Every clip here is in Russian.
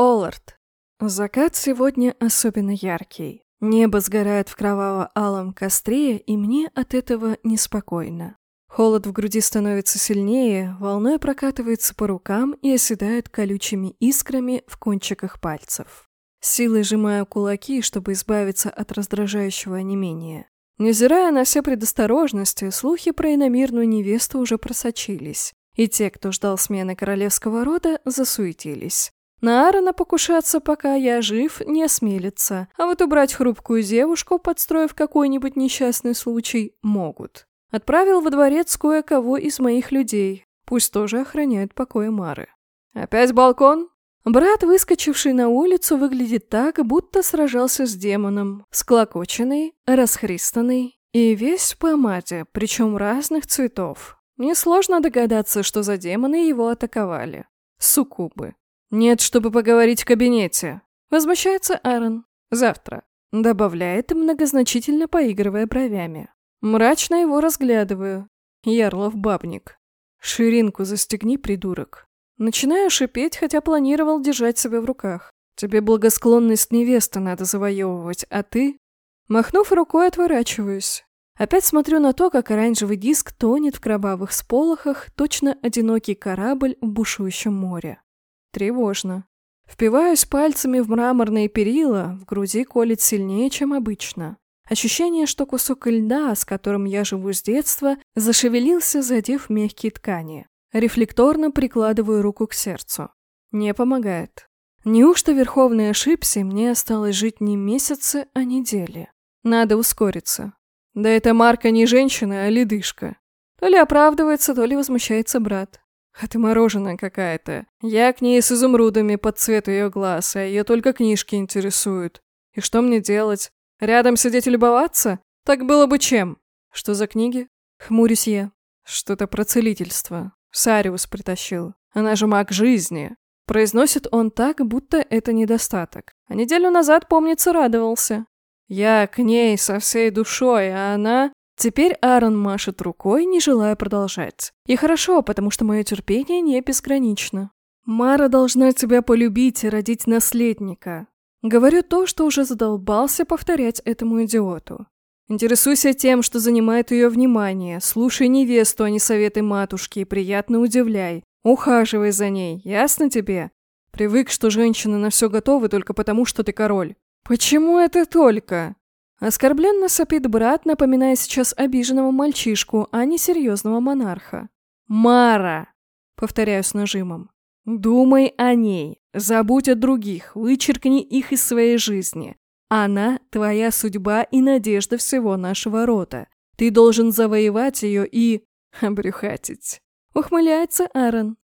Оллард. Закат сегодня особенно яркий. Небо сгорает в кроваво-алом костре, и мне от этого неспокойно. Холод в груди становится сильнее, волной прокатывается по рукам и оседает колючими искрами в кончиках пальцев. Силой сжимаю кулаки, чтобы избавиться от раздражающего онемения. Невзирая на все предосторожности, слухи про иномирную невесту уже просочились, и те, кто ждал смены королевского рода, засуетились. На Аарона покушаться, пока я жив, не осмелится, а вот убрать хрупкую девушку, подстроив какой-нибудь несчастный случай, могут. Отправил во дворец кое-кого из моих людей, пусть тоже охраняют покои Мары. Опять балкон? Брат, выскочивший на улицу, выглядит так, будто сражался с демоном, склокоченный, расхристанный и весь в помаде, причем разных цветов. Несложно догадаться, что за демоны его атаковали. Суккубы. «Нет, чтобы поговорить в кабинете», — возмущается Аарон. «Завтра», — добавляет, многозначительно поигрывая бровями. Мрачно его разглядываю. Ярлов бабник. «Ширинку застегни, придурок». Начинаю шипеть, хотя планировал держать себя в руках. Тебе благосклонность невесты надо завоевывать, а ты... Махнув рукой, отворачиваюсь. Опять смотрю на то, как оранжевый диск тонет в кровавых сполохах, точно одинокий корабль в бушующем море. Тревожно. Впиваюсь пальцами в мраморные перила, в груди колет сильнее, чем обычно. Ощущение, что кусок льда, с которым я живу с детства, зашевелился, задев мягкие ткани. Рефлекторно прикладываю руку к сердцу. Не помогает. Неужто Верховный ошибся, мне осталось жить не месяцы, а недели? Надо ускориться. Да эта Марка не женщина, а ледышка. То ли оправдывается, то ли возмущается брат. А ты мороженая какая-то. Я к ней с изумрудами под цвет ее глаз, а ее только книжки интересуют. И что мне делать? Рядом сидеть и любоваться? Так было бы чем? Что за книги? Хмурюсь я. Что-то про целительство. Сариус притащил. Она же маг жизни. Произносит он так, будто это недостаток. А неделю назад, помнится, радовался. Я к ней со всей душой, а она... Теперь Аарон машет рукой, не желая продолжать. И хорошо, потому что мое терпение не безгранично. Мара должна тебя полюбить и родить наследника. Говорю то, что уже задолбался повторять этому идиоту. Интересуйся тем, что занимает ее внимание, слушай невесту, а не советы матушки, и приятно удивляй. Ухаживай за ней, ясно тебе? Привык, что женщины на все готовы только потому, что ты король. Почему это только? Оскорбленно сопит брат, напоминая сейчас обиженного мальчишку, а не серьезного монарха. «Мара!» — повторяю с нажимом. «Думай о ней, забудь о других, вычеркни их из своей жизни. Она — твоя судьба и надежда всего нашего рода. Ты должен завоевать ее и... обрюхатить». Ухмыляется Аарон.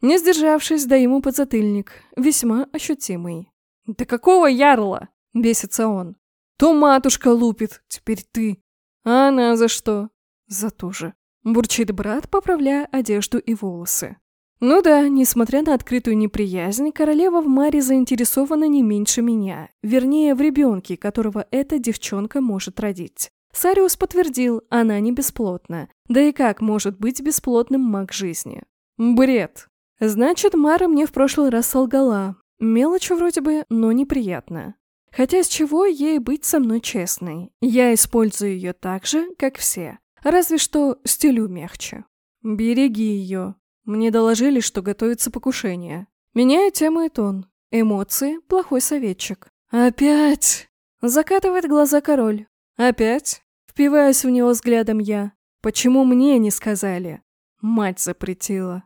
Не сдержавшись, да ему подзатыльник, весьма ощутимый. «Да какого ярла?» — бесится он. То матушка лупит, теперь ты. А она за что? За то же. Бурчит брат, поправляя одежду и волосы. Ну да, несмотря на открытую неприязнь, королева в Маре заинтересована не меньше меня. Вернее, в ребенке, которого эта девчонка может родить. Сариус подтвердил, она не бесплотна. Да и как может быть бесплотным маг жизни? Бред. Значит, Мара мне в прошлый раз солгала. Мелочь вроде бы, но неприятно. Хотя с чего ей быть со мной честной? Я использую ее так же, как все. Разве что стилю мягче. Береги ее. Мне доложили, что готовится покушение. Меняю тему и тон. Эмоции – плохой советчик. Опять? Закатывает глаза король. Опять? Впиваюсь в него взглядом я. Почему мне не сказали? Мать запретила.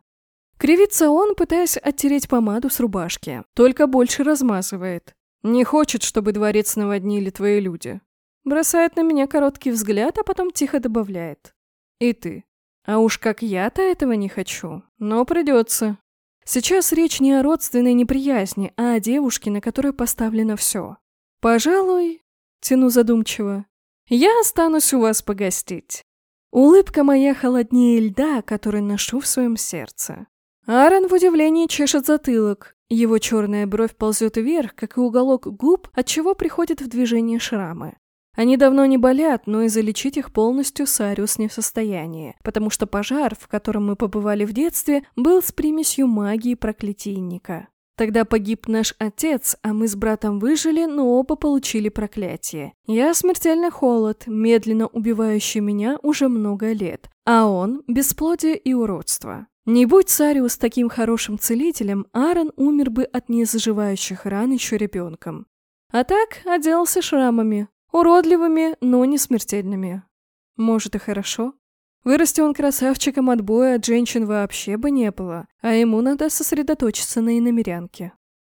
Кривится он, пытаясь оттереть помаду с рубашки. Только больше размазывает. Не хочет, чтобы дворец наводнили твои люди. Бросает на меня короткий взгляд, а потом тихо добавляет. И ты. А уж как я-то этого не хочу. Но придется. Сейчас речь не о родственной неприязни, а о девушке, на которой поставлено все. Пожалуй, тяну задумчиво, я останусь у вас погостить. Улыбка моя холоднее льда, который ношу в своем сердце. Аарон в удивлении чешет затылок, его черная бровь ползет вверх, как и уголок губ, от чего приходят в движение шрамы. Они давно не болят, но и залечить их полностью Сариус не в состоянии, потому что пожар, в котором мы побывали в детстве, был с примесью магии проклятийника. Тогда погиб наш отец, а мы с братом выжили, но оба получили проклятие. Я смертельный холод, медленно убивающий меня уже много лет, а он – бесплодие и уродство. Не будь Сариус таким хорошим целителем, Аарон умер бы от незаживающих ран еще ребенком. А так отделался шрамами, уродливыми, но не смертельными. Может и хорошо. Вырасти он красавчиком от боя от женщин вообще бы не было, а ему надо сосредоточиться на иномерянке.